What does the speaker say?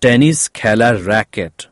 tennis khela racket